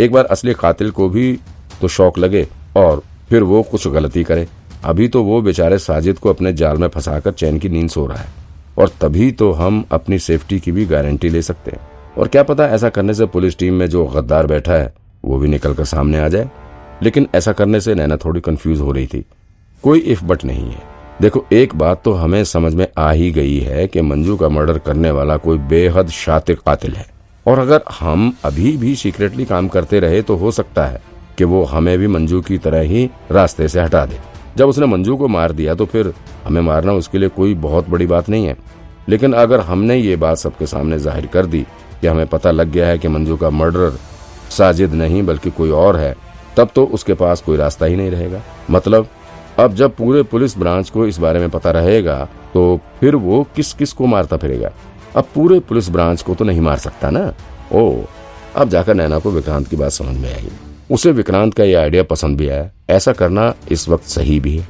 एक बार असली कातिल को भी तो शौक लगे और फिर वो कुछ गलती करे। अभी तो वो बेचारे साजिद को अपने जाल में फंसाकर चैन की नींद सो रहा है और तभी तो हम अपनी सेफ्टी की भी गारंटी ले सकते हैं। और क्या पता ऐसा करने से पुलिस टीम में जो गद्दार बैठा है, वो भी निकल कर सामने आ जाए। लेकिन ऐसा करने से नैना थोड़ी कंफ्यूज हो रही थी। कोई इफ़ बट नहीं है। देखो, एक बात तो हमें समझ में आ ही गई है कि मंजू का मर्डर करने वाला कोई बेहद शातिर कातिल है। और अगर हम अभी भी सीक्रेटली काम करते रहे तो हो सकता है कि वो हमें भी मंजू की तरह ही रास्ते से हटा दे। जब उसने मंजू को मार दिया तो फिर हमें मारना उसके लिए कोई बहुत बड़ी बात नहीं है। लेकिन अगर हमने ये बात सबके सामने ज़ाहिर कर दी कि हमें पता लग गया है कि मंजू का मर्डर साजिद नहीं, बल्कि कोई और है, तब तो उसके पास कोई रास्ता ही नहीं रहेगा। मतलब अब जब पूरे पुलिस ब्रांच को इस बारे में पता रहेगा तो फिर वो किस किस को मारता फिरेगा? अब पूरे पुलिस ब्रांच को तो नहीं मार सकता ना? ओ, अब जाकर नैना को विक्रांत की बात समझ में आई। उसे विक्रांत का ये आइडिया पसंद भी आया। ऐसा करना इस वक्त सही भी है।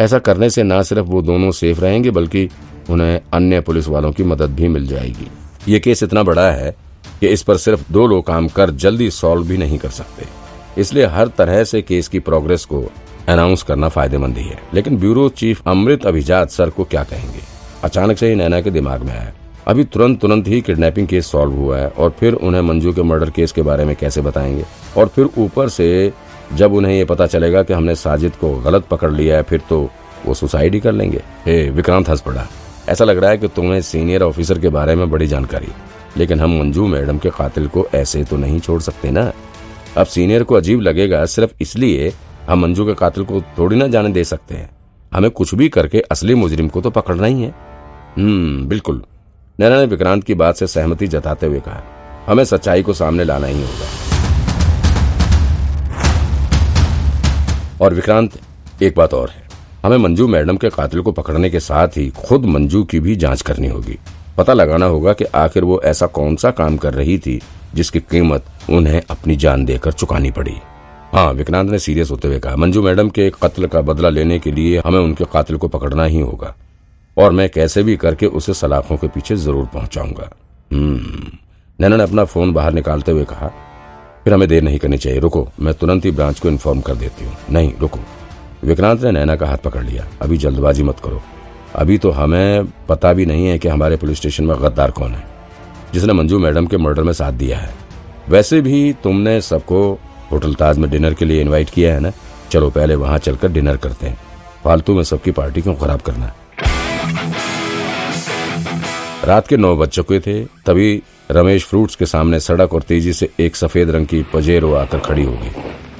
ऐसा करने से न सिर्फ़ वो दोनों सेफ़ रहेंगे, बल्कि उन्हें अन्य पुलिस वालों की मदद भी मिल जाएगी। ये केस इतना बड़ा है कि इस पर सिर्फ़ दो लोग काम कर जल्दी सॉल्व भी नहीं कर सकते। इसलिए हर तरह से केस की प्रोग्रेस को अनाउंस करना फ़ायदेमंद ही है। लेकिन ब्यूरो चीफ अमृत अभिजात सर को क्या कहेंगे? अचानक से ही नैना के दिमाग में आया। अभी तुरंत तुरंत ही किडनैपिंग केस सॉल्व हुआ है और फिर उन्हें मंजू के मर्डर केस के बारे में कैसे बताएँगे? और फिर ऊपर से जब उन्हें ये पता चलेगा कि हमने साजिद को गलत पकड़ लिया है, फिर तो वो सुसाइड ही कर लेंगे। हे, विक्रांत हंस पड़ा। ऐसा लग रहा है कि तुम्हें सीनियर ऑफिसर के बारे में बड़ी जानकारी। लेकिन हम मंजू मैडम के कातिल को ऐसे तो नहीं छोड़ सकते ना। अब सीनियर को अजीब लगेगा, सिर्फ़ इसलिए हम मंजू के कातिल को थोड़ी ना जाने दे सकते हैं। हमें कुछ भी करके असली मुजरिम को तो पकड़ना ही है। हम्म बिल्कुल। नैना ने विक्रांत की बात से सहमति जताते हुए कहा, हमें सच्चाई को सामने लाना ही होगा। और विक्रांत, एक बात और है, हमें मंजू मैडम के कातिल को पकड़ने के साथ ही खुद मंजू की भी जाँच करनी होगी। पता लगाना होगा कि आखिर वो ऐसा कौन सा काम कर रही थी जिसकी कीमत उन्हें अपनी जान देकर चुकानी पड़ी। हाँ विक्रांत ने सीरियस होते हुए कहा, मंजू मैडम के कत्ल का बदला लेने के लिए हमें उनके कातिल को पकड़ना ही होगा। और मैं कैसे भी करके उसे सलाखों के पीछे ज़रूर पहुंचाऊँगा। हम्म। नैना ने अपना फ़ोन बाहर निकालते हुए कहा, फिर हमें देर नहीं करनी चाहिए, रुको, मैं तुरंत ही ब्रांच को इन्फॉर्म कर देती हूँ। नहीं, रुको। विक्रांत ने नैना का हाथ पकड़ लिया, अभी जल्दबाजी मत करो। अभी तो हमें पता भी नहीं है कि हमारे पुलिस स्टेशन में गद्दार कौन है, जिसने मंजू मैडम के मर्डर में साथ दिया है। वैसे भी तुमने सबको होटल ताज में डिनर के लिए इनवाइट किया है ना? चलो, पहले वहाँ चलकर डिनर करते हैं। फालतू में सबकी पार्टी क्यों खराब करना? रात के नौ बज चुके थे, तभी रमेश फ्रूट्स के सामने सड़क और तेज़ी से एक सफ़ेद रंग की पजेरो आकर खड़ी हो गई।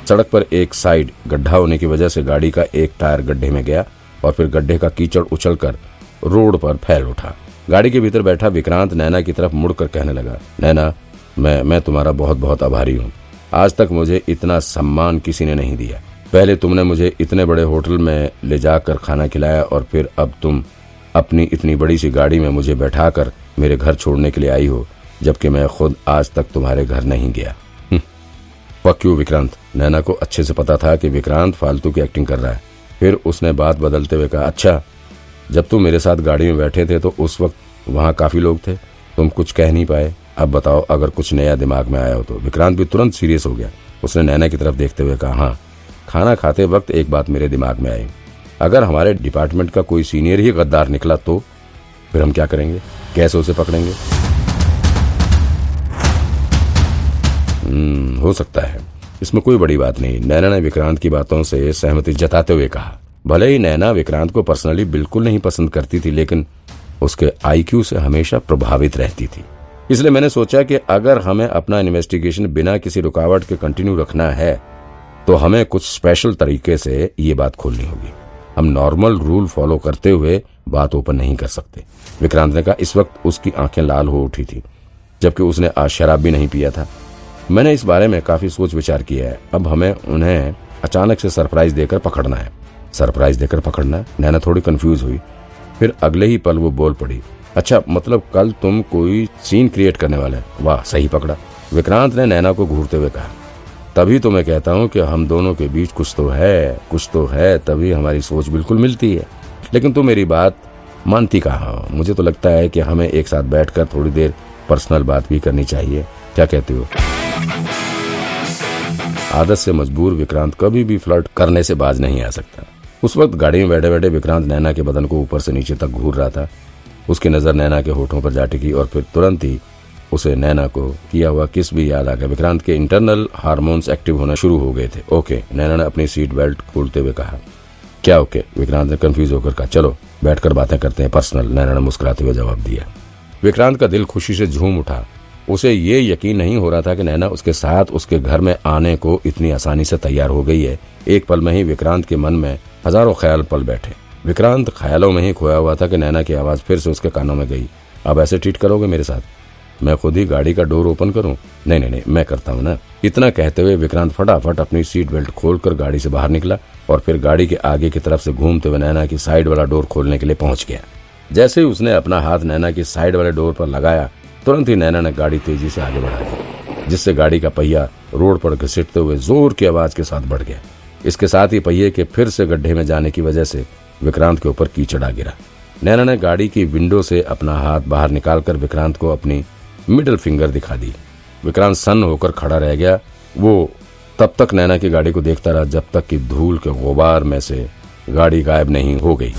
सड़क पर एक साइड गड्ढा होने की वजह से गाड़ी का एक टायर गड्ढे में गया और फिर गड्ढे का कीचड़ उछलकर रोड पर फैल उठा। गाड़ी के भीतर बैठा विक्रांत नैना की तरफ़ मुड़कर कहने लगा, नैना, मैं मैं तुम्हारा बहुत बहुत आभारी हूँ। आज तक मुझे इतना सम्मान किसी ने नहीं दिया। पहले तुमने मुझे इतने बड़े होटल में ले जाकर खाना खिलाया और फिर अब तुम अपनी इतनी बड़ी सी गाड़ी में मुझे बैठाकर मेरे घर छोड़ने के लिए आई हो, जबकि मैं खुद आज तक तुम्हारे घर नहीं गया। पक्यू विक्रांत, नैना को अच्छे से पता था कि विक्रांत फालतू की एक्टिंग कर रहा है। फिर उसने बात बदलते हुए कहा अच्छा जब तुम मेरे साथ गाड़ी में बैठे थे तो उस वक्त वहाँ काफ़ी लोग थे। तुम कुछ कह नहीं पाए। अब बताओ, अगर कुछ नया दिमाग में आया हो तो। विक्रांत भी तुरंत सीरियस हो गया। उसने नैना की तरफ़ देखते हुए कहा हाँ खाना खाते वक्त एक बात मेरे दिमाग में आई। अगर हमारे डिपार्टमेंट का कोई सीनियर ही गद्दार निकला तो फिर हम क्या करेंगे? कैसे उसे पकड़ेंगे? हम्म, हो सकता है। इसमें कोई बड़ी बात नहीं। नैना ने विक्रांत की बातों से सहमति जताते हुए कहा। भले ही नैना विक्रांत को पर्सनली बिल्कुल नहीं पसंद करती थी लेकिन उसके आईक्यू से हमेशा प्रभावित रहती थी। इसलिए मैंने सोचा कि अगर हमें अपना इन्वेस्टिगेशन बिना किसी रुकावट के कंटिन्यू रखना है तो हमें कुछ स्पेशल तरीके से ये बात खोलनी होगी। हम नॉर्मल रूल फॉलो करते हुए बात ओपन नहीं कर सकते। विक्रांत ने कहा, इस वक्त उसकी आँखें लाल हो उठी थी, जबकि उसने आज शराब भी नहीं पिया था। मैंने इस बारे में काफ़ी सोच विचार किया है। अब हमें उन्हें अचानक से सरप्राइज़ देकर पकड़ना है। सरप्राइज़ देकर पकड़ना? नैना थोड़ी कंफ्यूज हुई। फिर अगले ही पल वो बोल पड़ी अच्छा मतलब कल तुम कोई सीन क्रिएट करने वाले वाह, सही पकड़ा। विक्रांत ने नैना को घूरते हुए कहा तभी तो मैं कहता हूँ कि हम दोनों के बीच कुछ तो है, कुछ तो है, तभी हमारी सोच बिल्कुल मिलती है। लेकिन तू मेरी बात मानती कहा मुझे तो लगता है कि हमें एक साथ बैठकर थोड़ी देर पर्सनल बात भी करनी चाहिए। क्या कहते हो? आदत से मजबूर विक्रांत कभी भी फ्लर्ट करने से बाज नहीं आ सकता। उस वक्त गाड़ी में बैठे बैठे विक्रांत नैना के बदन को ऊपर से नीचे तक घूर रहा था। उसकी नज़र नैना के होठों पर जा टिकी और फिर तुरंत ही उसे नैना को किया हुआ किस भी याद आ गया। विक्रांत के इंटरनल हार्मोन्स एक्टिव होना शुरू हो गए थे। ओके नैना ने अपनी सीट बेल्ट खोलते हुए कहा, क्या ओके विक्रांत ने कंफ्यूज होकर कहा, चलो, बैठकर बातें करते हैं पर्सनल नैना ने मुस्कुराते हुए जवाब दिया। विक्रांत का दिल खुशी से झूम उठा। उसे ये यकीन नहीं हो रहा था कि नैना उसके साथ उसके घर में आने को इतनी आसानी से तैयार हो गई है। एक पल में ही विक्रांत के मन में हज़ारों ख्याल पल बैठे। विक्रांत ख्यालों में ही खोया हुआ था कि नैना की आवाज़ फिर से उसके कानों में गई। अब ऐसे ट्रीट करोगे मेरे साथ? मैं खुद ही गाड़ी का डोर ओपन करूँ? नहीं नहीं नहीं, मैं करता हूँ ना। इतना कहते हुए विक्रांत फटाफट अपनी सीट बेल्ट खोलकर गाड़ी से बाहर निकला और फिर गाड़ी के आगे की तरफ़ से घूमते हुए नैना की साइड वाला डोर खोलने के लिए पहुँच गया। जैसे ही उसने अपना हाथ नैना की साइड वाले डोर पर लगाया, तुरंत ही नैना ने गाड़ी तेज़ी से आगे बढ़ा दी, जिससे गाड़ी का पहिया रोड पर घसीटते हुए ज़ोर की आवाज़ के साथ बढ़ गया। इसके साथ ही पहिए के फिर से गड्ढे में जाने की वजह से विक्रांत के ऊपर कीचड़ आ गिरा। नैना ने गाड़ी की विंडो से अपना हाथ बाहर निकालकर विक्रांत को अपनी मिडिल फिंगर दिखा दी। विक्रांत सन्न होकर खड़ा रह गया। वो तब तक नैना की गाड़ी को देखता रहा जब तक कि धूल के गुबार में से गाड़ी गायब नहीं हो गई।